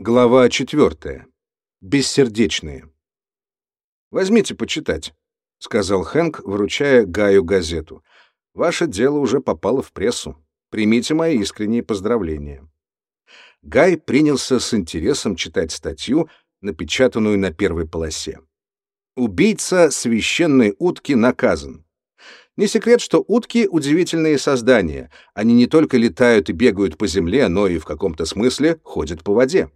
Глава 4. Бессердечные. «Возьмите почитать», — сказал Хэнк, вручая Гаю газету. «Ваше дело уже попало в прессу. Примите мои искренние поздравления». Гай принялся с интересом читать статью, напечатанную на первой полосе. «Убийца священной утки наказан». Не секрет, что утки — удивительные создания. Они не только летают и бегают по земле, но и в каком-то смысле ходят по воде.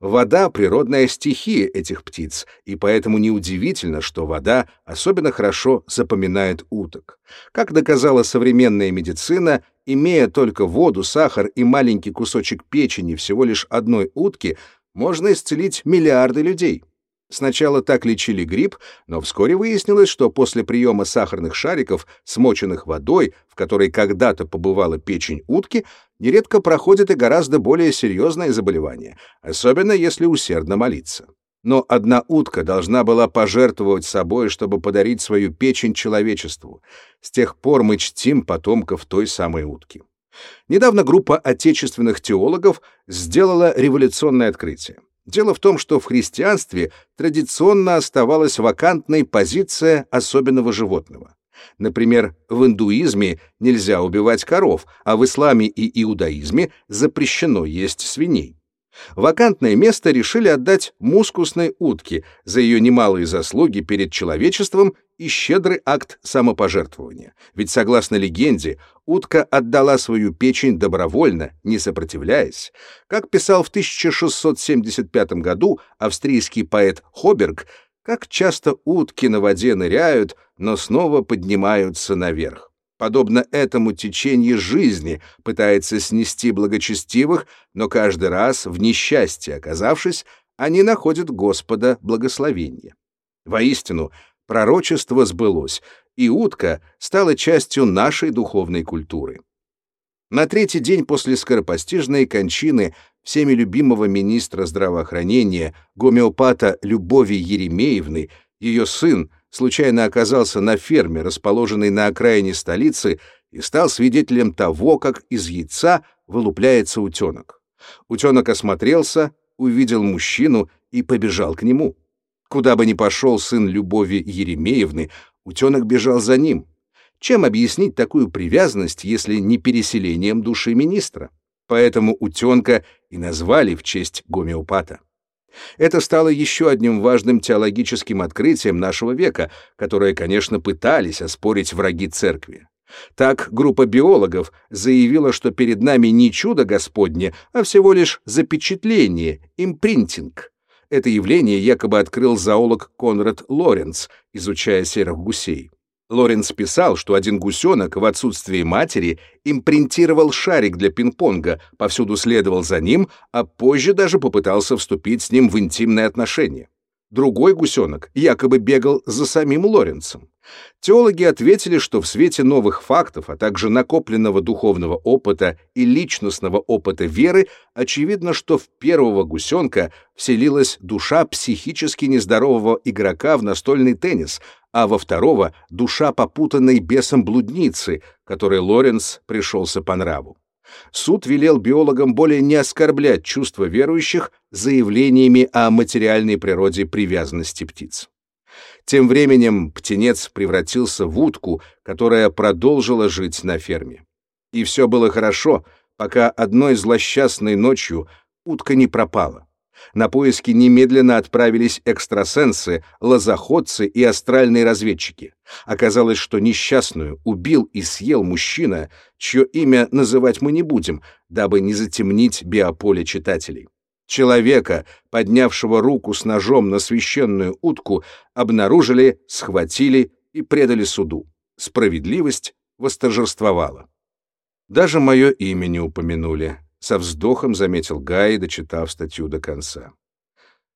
Вода — природная стихия этих птиц, и поэтому неудивительно, что вода особенно хорошо запоминает уток. Как доказала современная медицина, имея только воду, сахар и маленький кусочек печени всего лишь одной утки, можно исцелить миллиарды людей. Сначала так лечили грипп, но вскоре выяснилось, что после приема сахарных шариков, смоченных водой, в которой когда-то побывала печень утки, нередко проходит и гораздо более серьезное заболевание, особенно если усердно молиться. Но одна утка должна была пожертвовать собой, чтобы подарить свою печень человечеству. С тех пор мы чтим потомков той самой утки. Недавно группа отечественных теологов сделала революционное открытие. Дело в том, что в христианстве традиционно оставалась вакантной позиция особенного животного. Например, в индуизме нельзя убивать коров, а в исламе и иудаизме запрещено есть свиней. Вакантное место решили отдать мускусной утке за ее немалые заслуги перед человечеством и щедрый акт самопожертвования. Ведь, согласно легенде, утка отдала свою печень добровольно, не сопротивляясь. Как писал в 1675 году австрийский поэт Хоберг, как часто утки на воде ныряют, но снова поднимаются наверх подобно этому течение жизни, пытается снести благочестивых, но каждый раз, в несчастье оказавшись, они находят Господа благословения. Воистину, пророчество сбылось, и утка стала частью нашей духовной культуры. На третий день после скоропостижной кончины всеми любимого министра здравоохранения, гомеопата Любови Еремеевны, ее сын, случайно оказался на ферме, расположенной на окраине столицы, и стал свидетелем того, как из яйца вылупляется утенок. Утенок осмотрелся, увидел мужчину и побежал к нему. Куда бы ни пошел сын Любови Еремеевны, утенок бежал за ним. Чем объяснить такую привязанность, если не переселением души министра? Поэтому утенка и назвали в честь гомеопата. Это стало еще одним важным теологическим открытием нашего века, которое, конечно, пытались оспорить враги церкви. Так группа биологов заявила, что перед нами не чудо Господне, а всего лишь запечатление, импринтинг. Это явление якобы открыл зоолог Конрад Лоренц, изучая серых гусей. Лоренц писал, что один гусенок в отсутствии матери импринтировал шарик для пинг-понга, повсюду следовал за ним, а позже даже попытался вступить с ним в интимные отношения. Другой гусенок якобы бегал за самим Лоренцем. Теологи ответили, что в свете новых фактов, а также накопленного духовного опыта и личностного опыта веры, очевидно, что в первого гусенка вселилась душа психически нездорового игрока в настольный теннис, а во второго — душа попутанной бесом блудницы, которой Лоренц пришелся по нраву. Суд велел биологам более не оскорблять чувства верующих заявлениями о материальной природе привязанности птиц. Тем временем птенец превратился в утку, которая продолжила жить на ферме. И все было хорошо, пока одной злосчастной ночью утка не пропала. На поиски немедленно отправились экстрасенсы, лозоходцы и астральные разведчики. Оказалось, что несчастную убил и съел мужчина, чье имя называть мы не будем, дабы не затемнить биополе читателей. Человека, поднявшего руку с ножом на священную утку, обнаружили, схватили и предали суду. Справедливость восторжествовала. Даже мое имя не упомянули, со вздохом заметил Гай, дочитав статью до конца.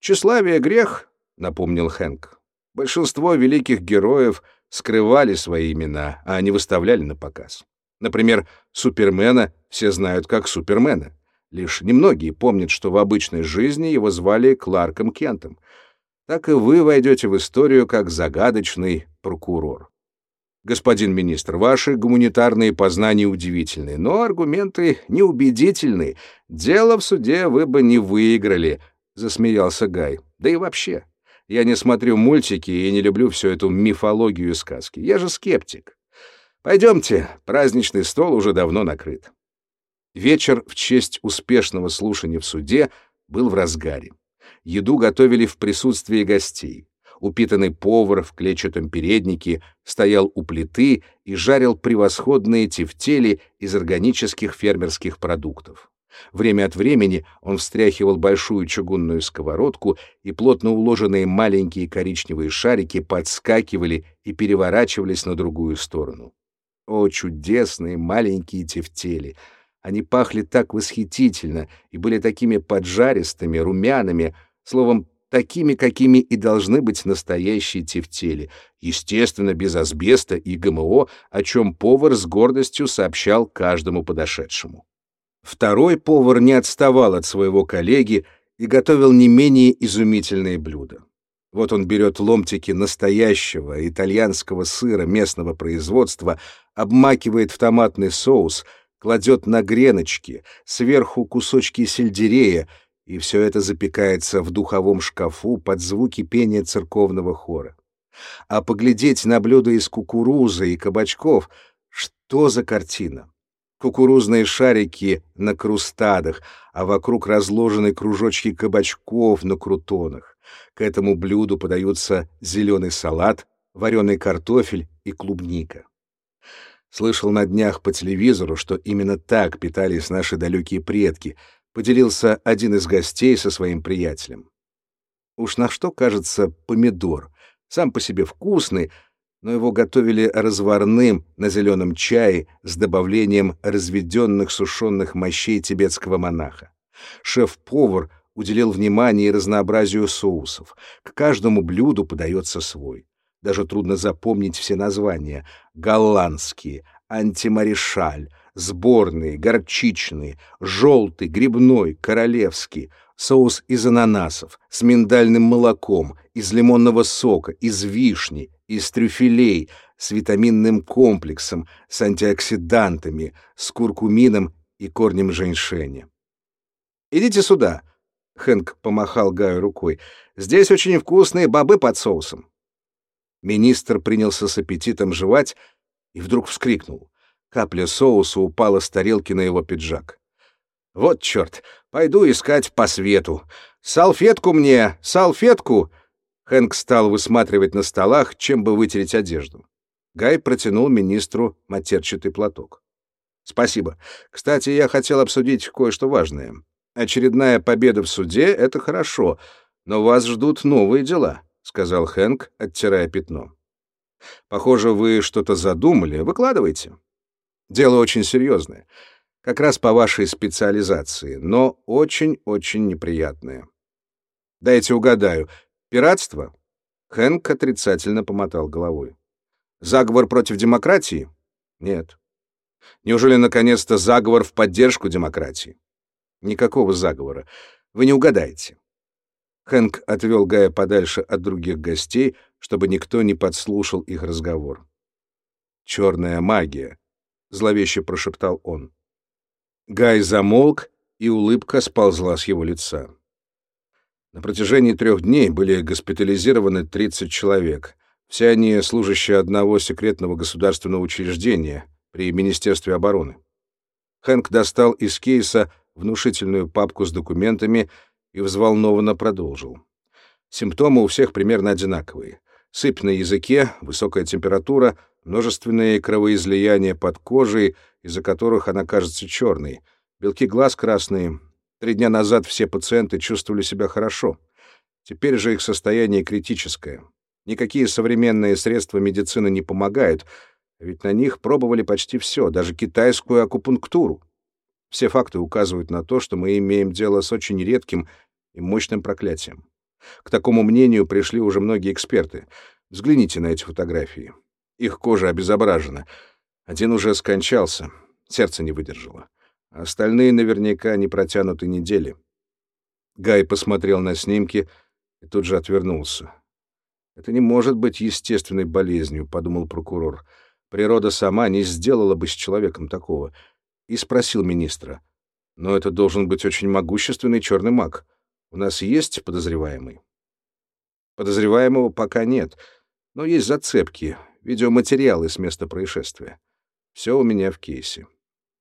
«Тщеславие — грех», — напомнил Хэнк. «Большинство великих героев скрывали свои имена, а не выставляли на показ. Например, Супермена все знают как Супермена. Лишь немногие помнят, что в обычной жизни его звали Кларком Кентом. Так и вы войдете в историю как загадочный прокурор. Господин министр, ваши гуманитарные познания удивительны, но аргументы неубедительны. Дело в суде вы бы не выиграли, засмеялся Гай. Да и вообще, я не смотрю мультики и не люблю всю эту мифологию и сказки. Я же скептик. Пойдемте, праздничный стол уже давно накрыт. Вечер в честь успешного слушания в суде был в разгаре. Еду готовили в присутствии гостей. Упитанный повар в клетчатом переднике стоял у плиты и жарил превосходные тефтели из органических фермерских продуктов. Время от времени он встряхивал большую чугунную сковородку, и плотно уложенные маленькие коричневые шарики подскакивали и переворачивались на другую сторону. О, чудесные маленькие тефтели! Они пахли так восхитительно и были такими поджаристыми, румяными, словом, такими, какими и должны быть настоящие тефтели, естественно, без асбеста и ГМО, о чем повар с гордостью сообщал каждому подошедшему. Второй повар не отставал от своего коллеги и готовил не менее изумительные блюда. Вот он берет ломтики настоящего итальянского сыра местного производства, обмакивает в томатный соус, кладет на греночки, сверху кусочки сельдерея, и все это запекается в духовом шкафу под звуки пения церковного хора. А поглядеть на блюда из кукурузы и кабачков — что за картина? Кукурузные шарики на крустадах, а вокруг разложены кружочки кабачков на крутонах. К этому блюду подаются зеленый салат, вареный картофель и клубника. Слышал на днях по телевизору, что именно так питались наши далекие предки — поделился один из гостей со своим приятелем. Уж на что кажется помидор. Сам по себе вкусный, но его готовили разварным на зеленом чае с добавлением разведенных сушеных мощей тибетского монаха. Шеф-повар уделил внимание разнообразию соусов. К каждому блюду подается свой. Даже трудно запомнить все названия. Голландские, антимаришаль, сборный, горчичный, желтый, грибной, королевский, соус из ананасов, с миндальным молоком, из лимонного сока, из вишни, из трюфелей, с витаминным комплексом, с антиоксидантами, с куркумином и корнем женьшеня. «Идите сюда», — Хэнк помахал Гаю рукой. «Здесь очень вкусные бобы под соусом». Министр принялся с аппетитом жевать и вдруг вскрикнул. Капля соуса упала с тарелки на его пиджак. «Вот черт! Пойду искать по свету! Салфетку мне! Салфетку!» Хэнк стал высматривать на столах, чем бы вытереть одежду. Гай протянул министру матерчатый платок. «Спасибо. Кстати, я хотел обсудить кое-что важное. Очередная победа в суде — это хорошо, но вас ждут новые дела», — сказал Хэнк, оттирая пятно. «Похоже, вы что-то задумали. Выкладывайте». Дело очень серьезное, как раз по вашей специализации, но очень-очень неприятное. Дайте угадаю. Пиратство? Хэнк отрицательно помотал головой. Заговор против демократии? Нет. Неужели наконец-то заговор в поддержку демократии? Никакого заговора. Вы не угадаете. Хэнк отвел Гая подальше от других гостей, чтобы никто не подслушал их разговор. Черная магия, — зловеще прошептал он. Гай замолк, и улыбка сползла с его лица. На протяжении трех дней были госпитализированы 30 человек. Все они служащие одного секретного государственного учреждения при Министерстве обороны. Хэнк достал из кейса внушительную папку с документами и взволнованно продолжил. Симптомы у всех примерно одинаковые. Сыпь на языке, высокая температура — множественные кровоизлияния под кожей, из-за которых она кажется черной, белки глаз красные. Три дня назад все пациенты чувствовали себя хорошо. Теперь же их состояние критическое. Никакие современные средства медицины не помогают, ведь на них пробовали почти все, даже китайскую акупунктуру. Все факты указывают на то, что мы имеем дело с очень редким и мощным проклятием. К такому мнению пришли уже многие эксперты. Взгляните на эти фотографии. Их кожа обезображена. Один уже скончался, сердце не выдержало. Остальные наверняка не протянуты недели. Гай посмотрел на снимки и тут же отвернулся. «Это не может быть естественной болезнью», — подумал прокурор. Природа сама не сделала бы с человеком такого. И спросил министра. Но это должен быть очень могущественный черный маг. У нас есть подозреваемый? Подозреваемого пока нет, но есть зацепки, видеоматериалы с места происшествия. Все у меня в кейсе.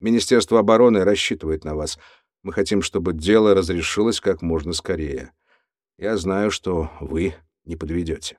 Министерство обороны рассчитывает на вас. Мы хотим, чтобы дело разрешилось как можно скорее. Я знаю, что вы не подведете.